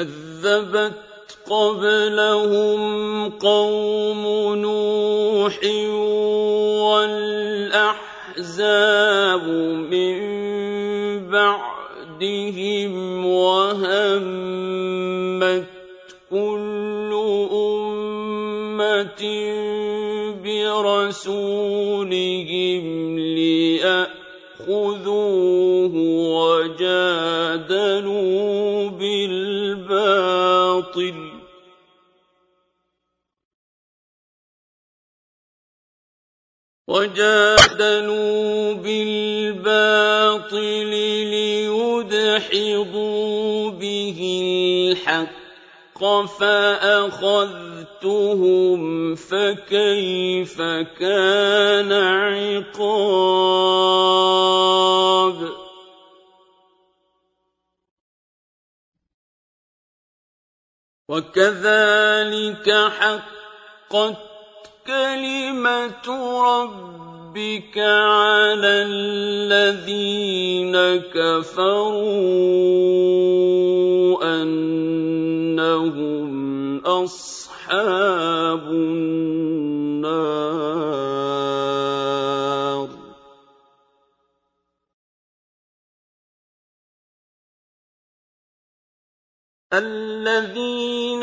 كذبت قبلهم قوم نوح والأحزاب من بعدهم وهمت وجادلوا بالباطل ليدحضوا به الحق فأخذتهم فكيف كان عقاب وكذلك حقت كلمة ربك على الذين كفروا أنهم أصحاب النار. الذين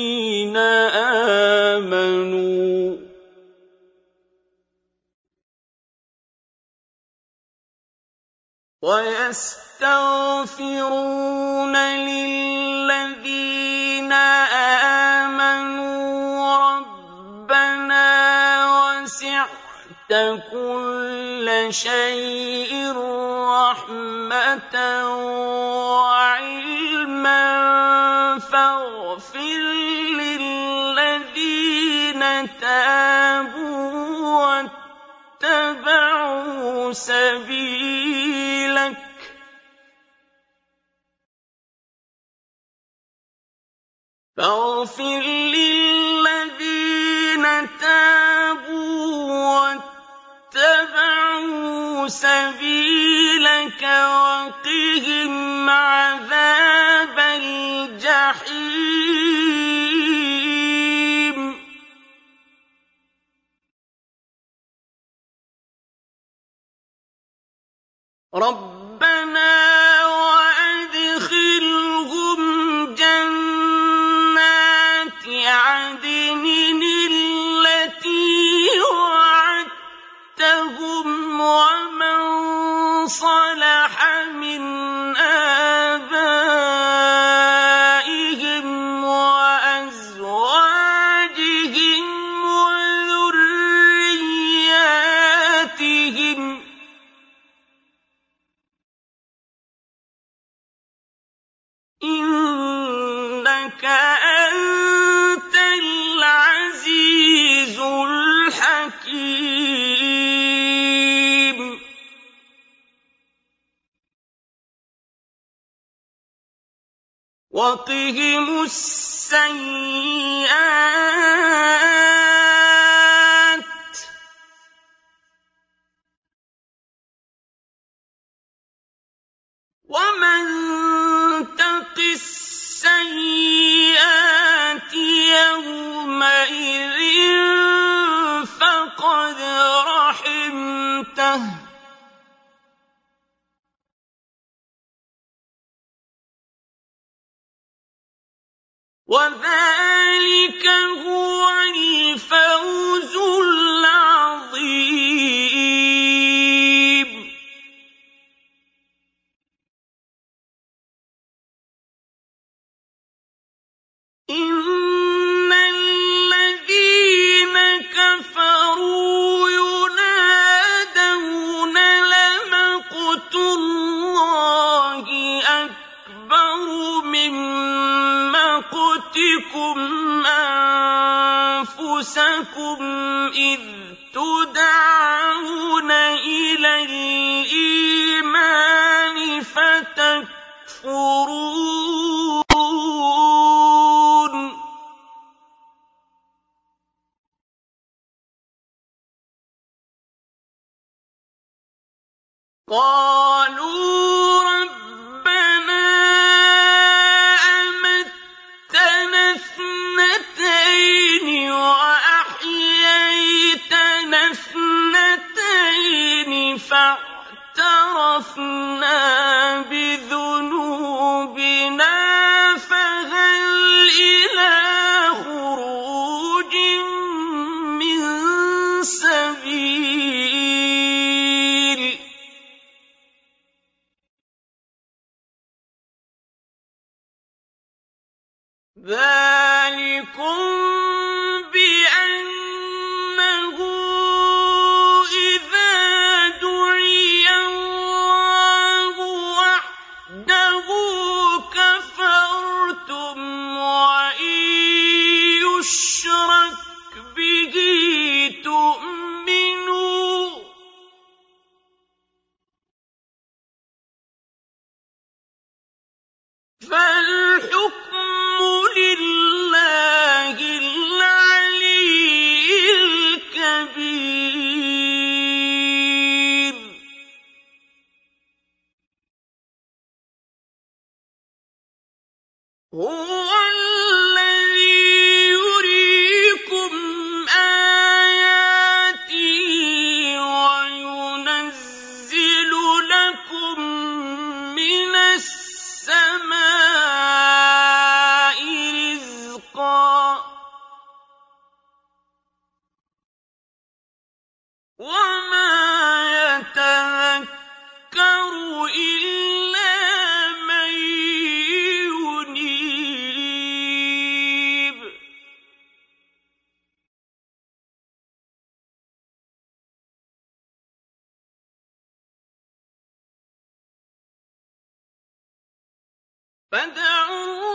ويستغفرون للذين آمنوا ربنا وسعت كل شيء رحمة وعلما واتبعوا سبيلك. فاغفر للذين تابوا واتبعوا سبيلك وقهم عذاب الجحيم. ربنا وأدخلهم جنات عدن التي وعدتهم ومن صلح إنك أنت العزيز الحكيم. وقهم السيئات وذلك لِلَّهِ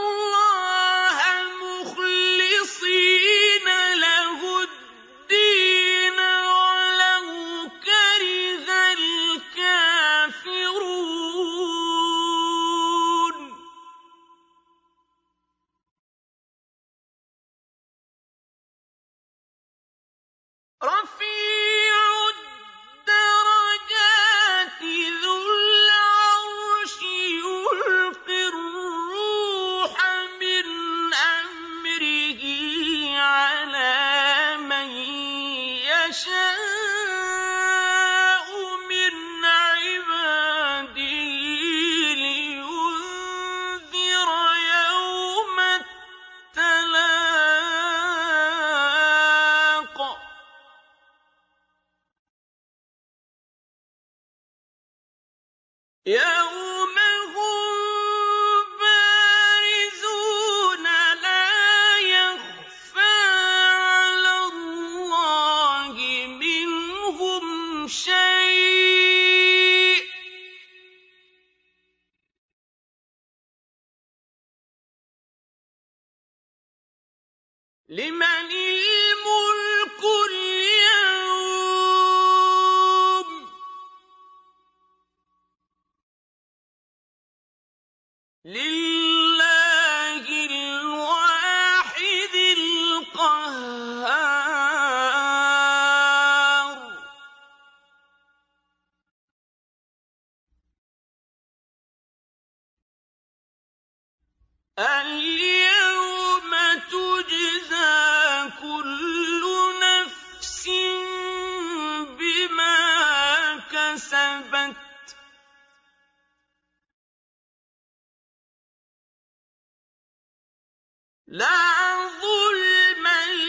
لَا ظُلْمَ الْيَوْمَ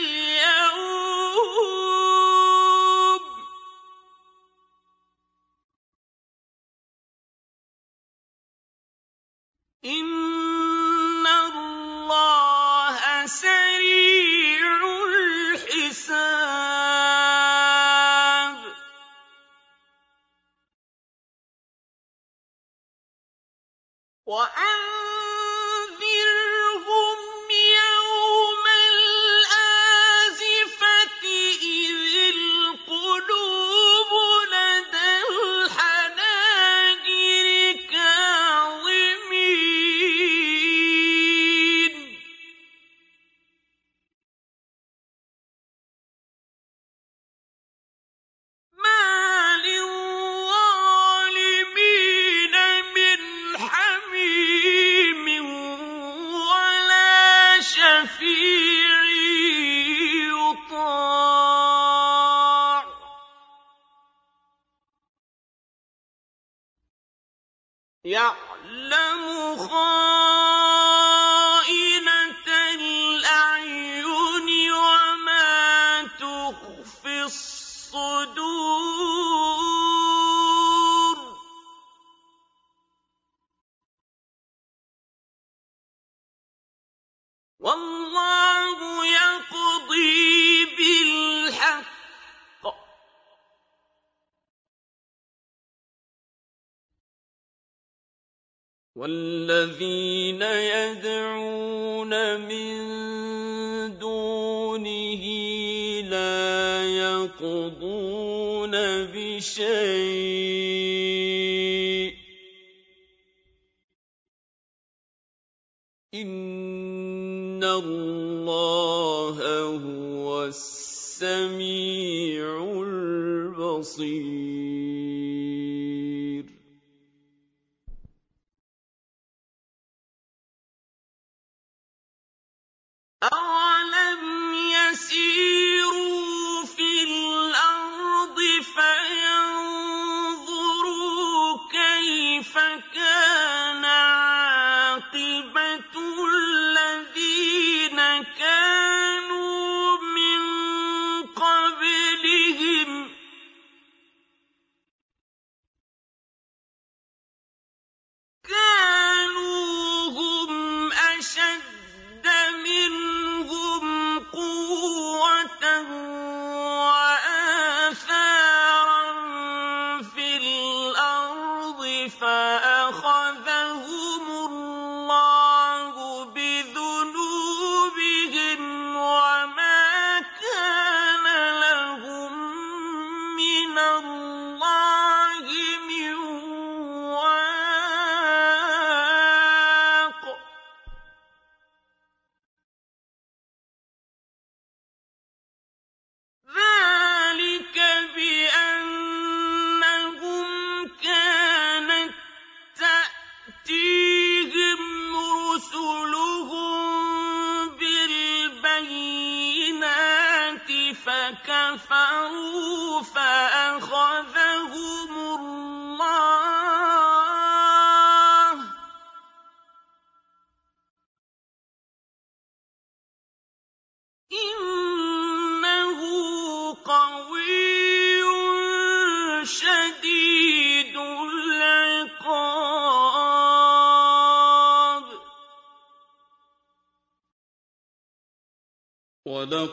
ۚ. إِنَّ اللَّهَ سَرِيعُ الْحِسَابِ. والذين يدعون من دونه لا يقضون بشيء. إن الله هو السميع البصير.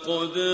فقد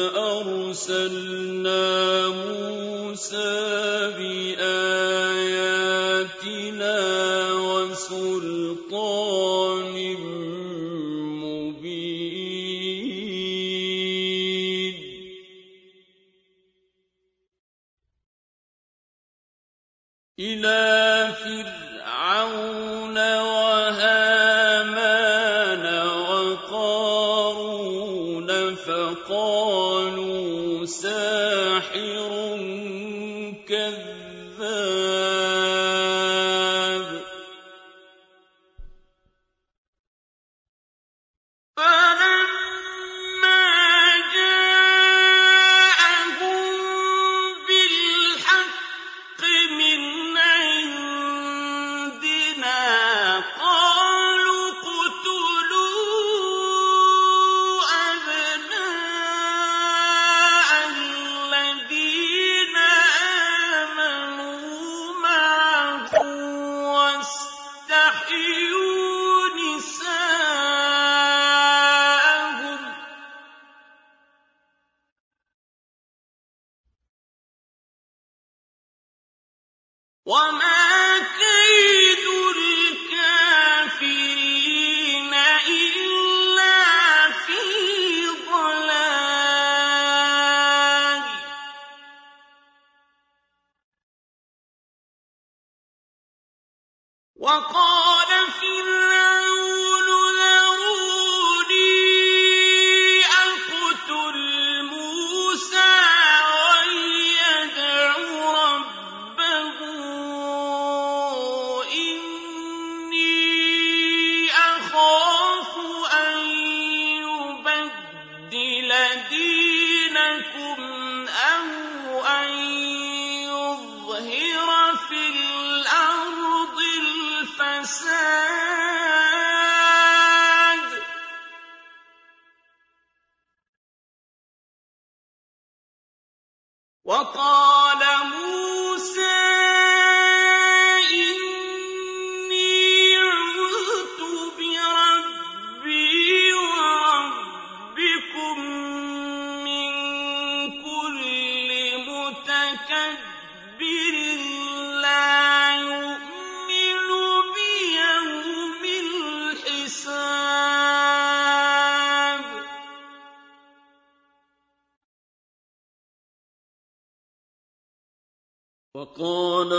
وقال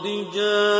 قد جاء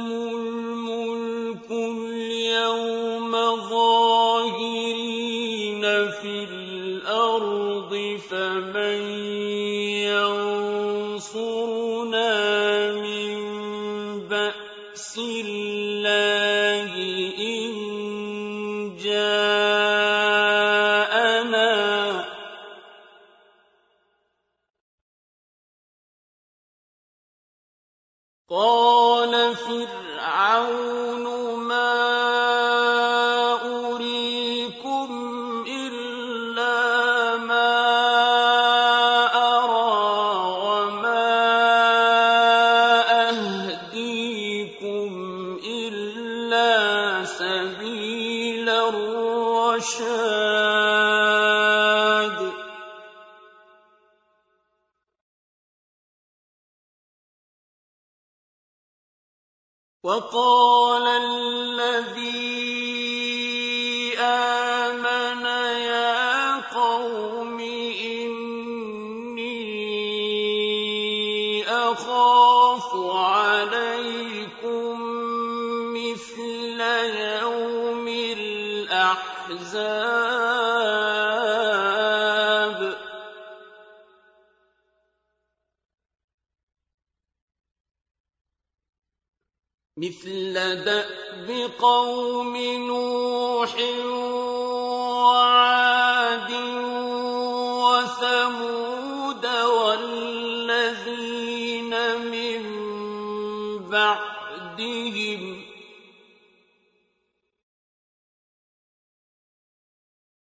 نُوحٍ وَعَادٍ وَثَمُودَ وَالَّذِينَ مِن بَعْدِهِمْ ۚ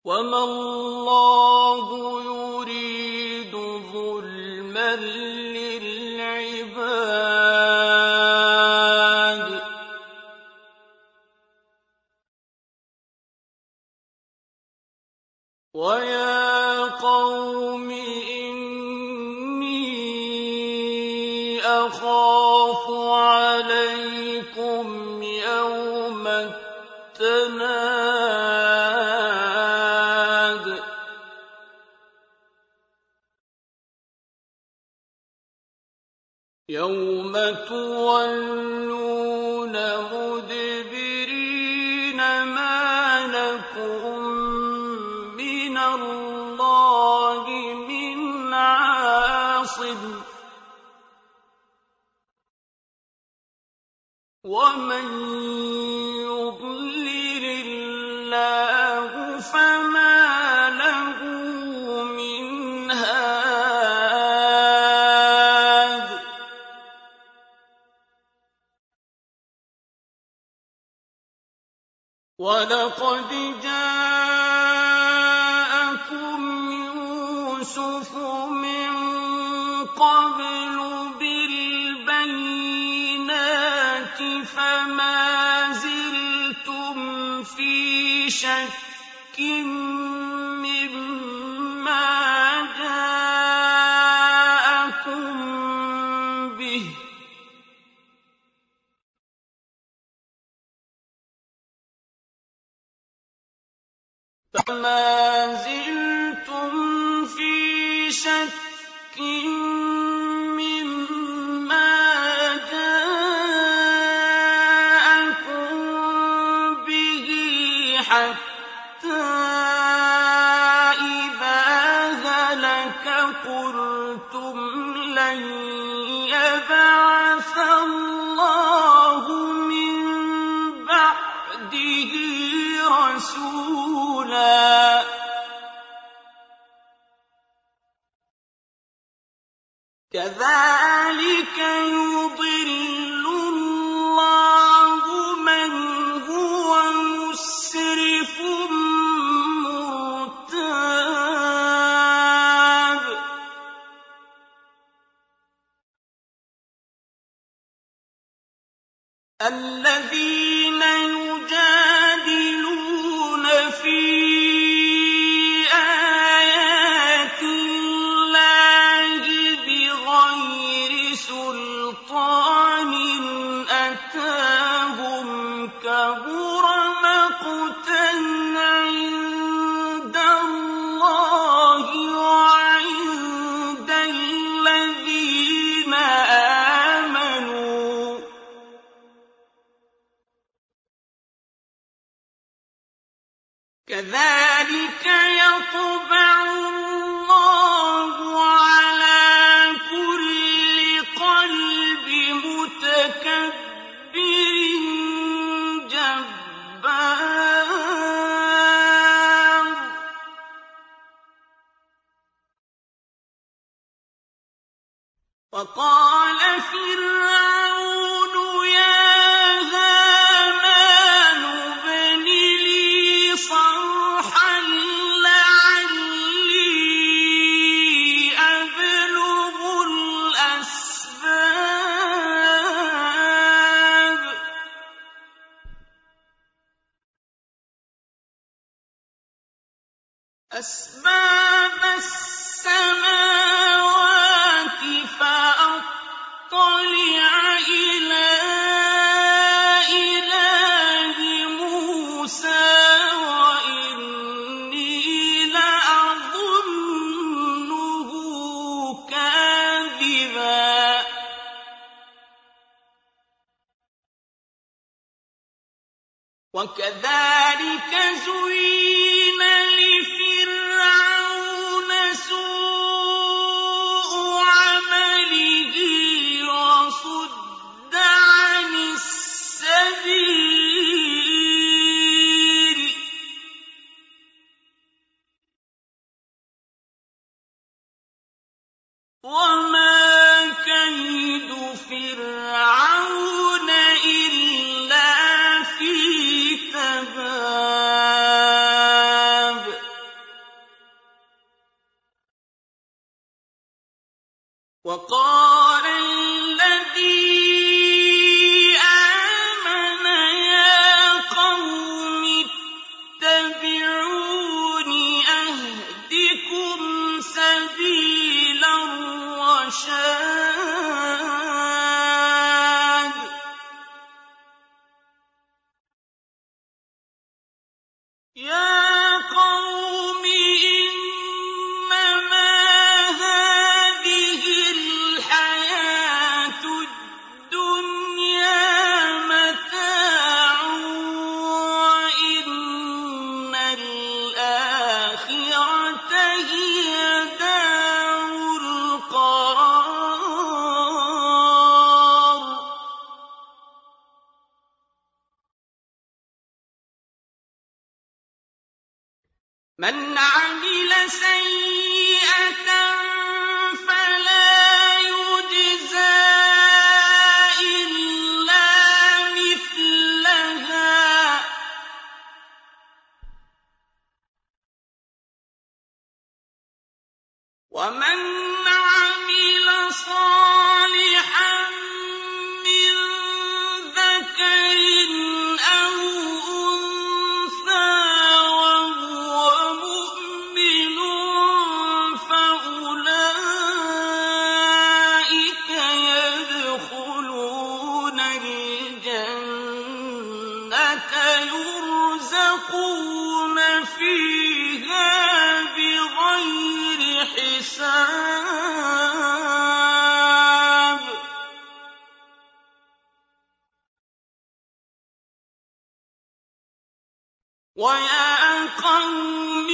وَمَا اللَّهُ شَكٍّ مِّمَّا جَاءَكُم بِهِ ۚ فَمَا زِلْتُمْ فِي شَكٍّ كَذَٰلِكَ يُضِلُّ وَقَالَ وَيَا قَوْمِ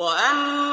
وَأَنَّ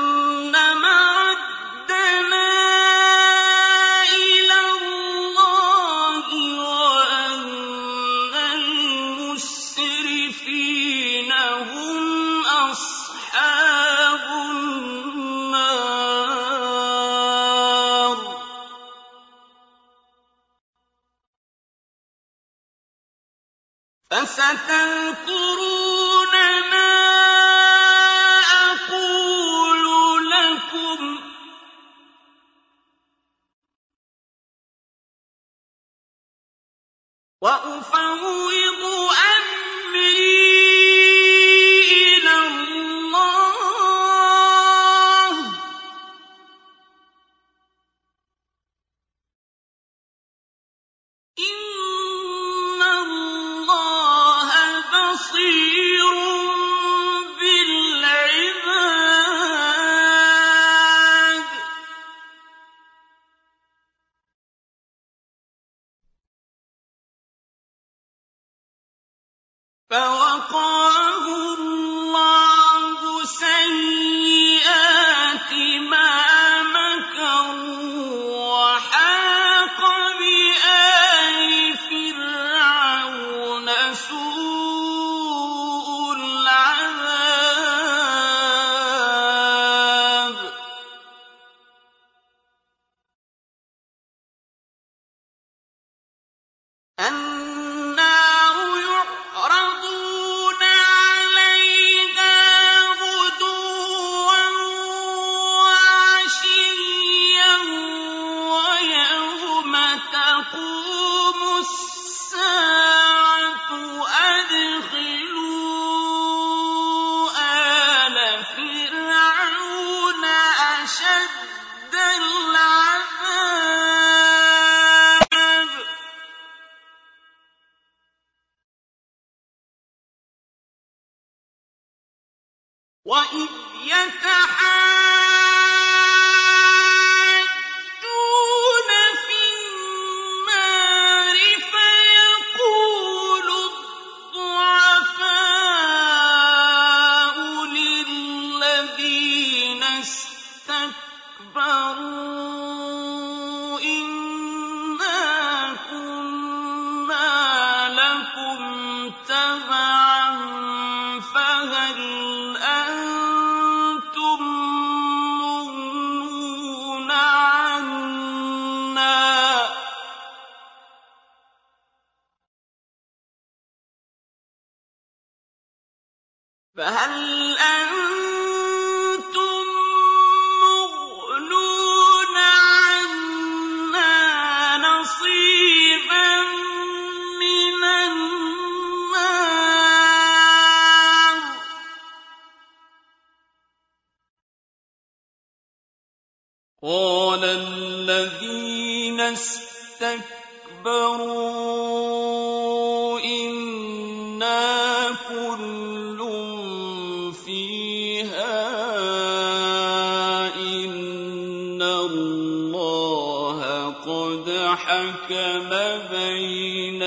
إِنَّ اللَّهَ قَدْ حَكَمَ بَيْنَ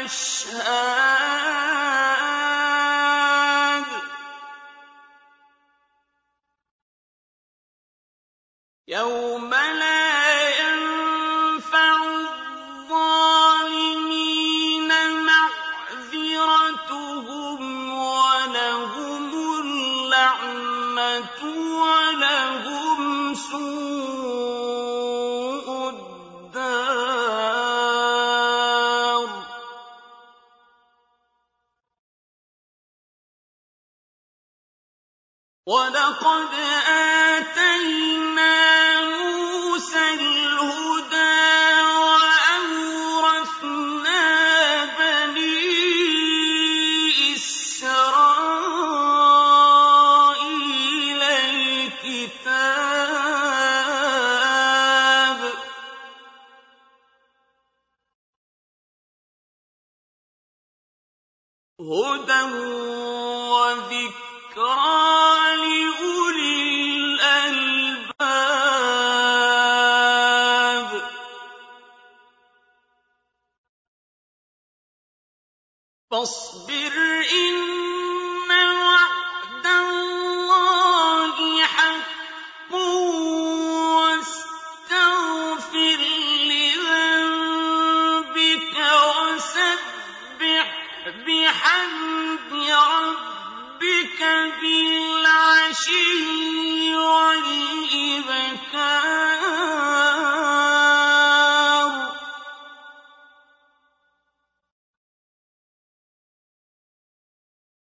الْأَشْهَادُ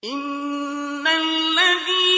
إِنَّ الَّذِينَ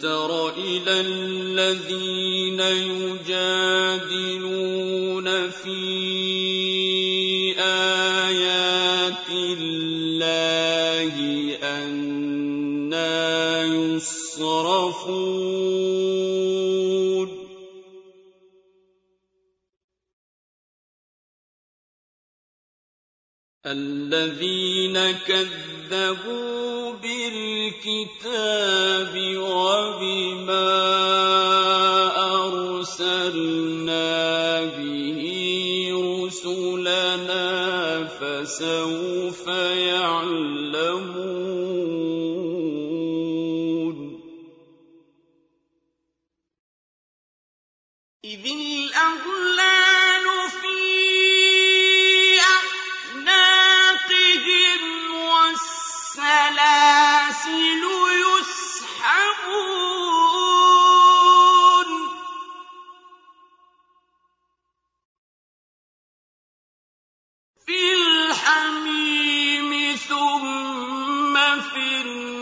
تر إلى الذين يجادلون في آيات الله أنا يصرفون. الذين كذبوا بالله الْكِتَابِ وَبِمَا أَرْسَلْنَا بِهِ رُسُلَنَا فَسَوْفَ يَعْلَمُونَ. إِذِ الْأَغْلَالُ الحميم ثم في النار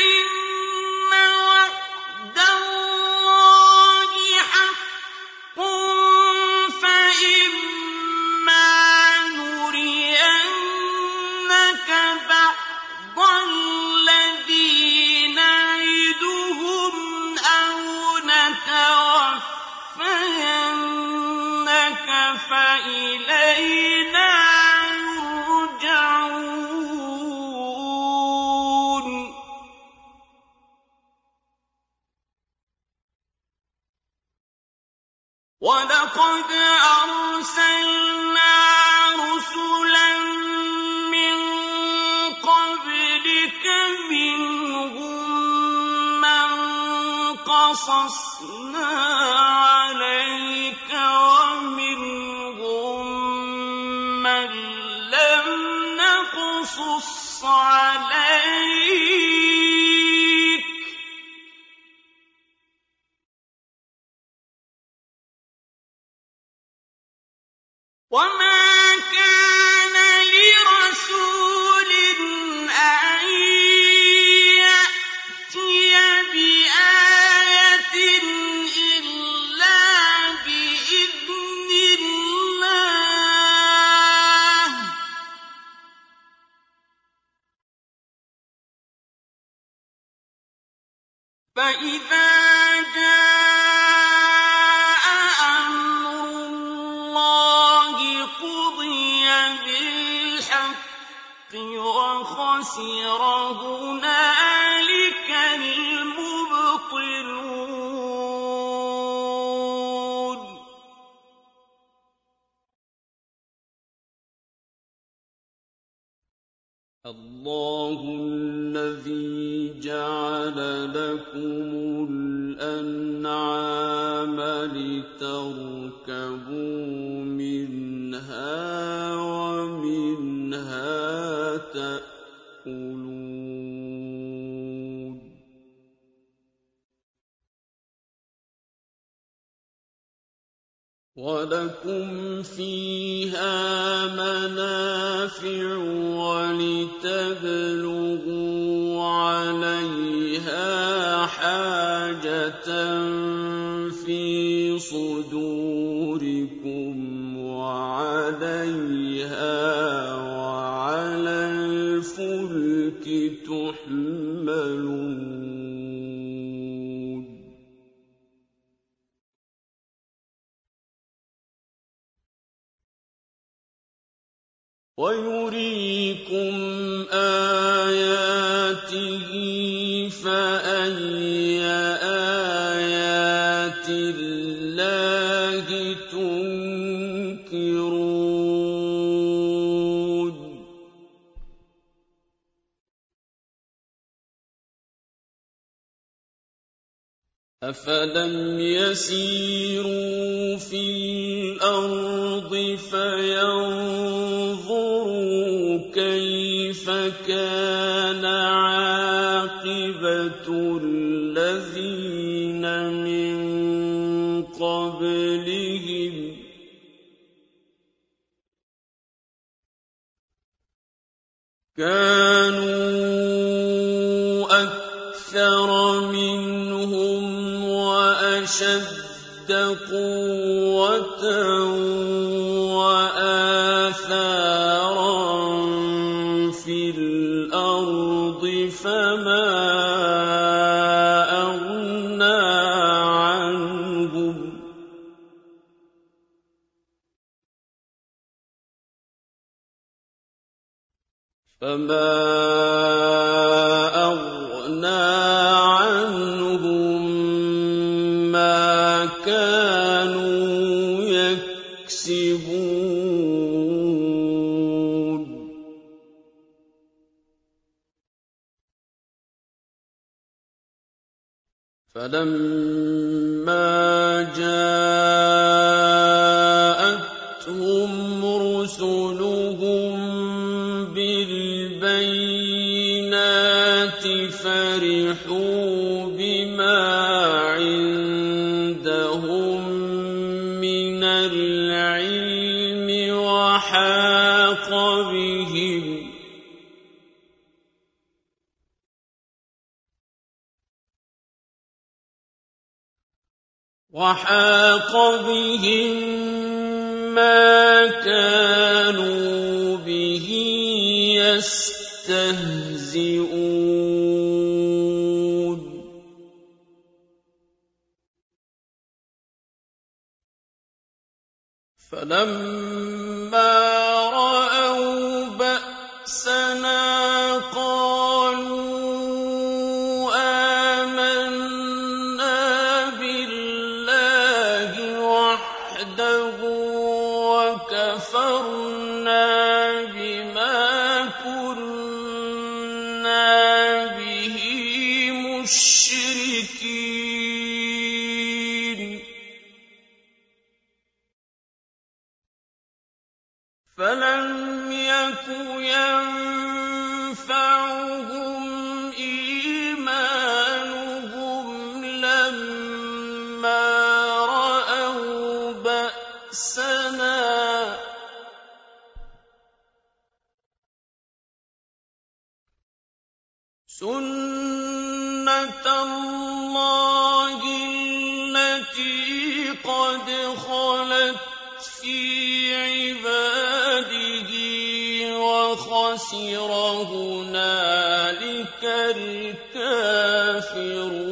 قصصنا عليك ومنهم من لم نقصص عليك وإذا اللَّهِ تُنكِرُونَ. أَفَلَمْ يَسِيرُوا فِي الْأَرْضِ فَيَنظُرُوا كَيْفَ كَانَ عَاقِبَةُ كانوا أكثر منهم وأشد قوة فما أغنى عنهم ما كانوا يكسبون. فلما العلم وحاق بهم. وحاق بهم ما كانوا به يستهزئون. فلما الكافرون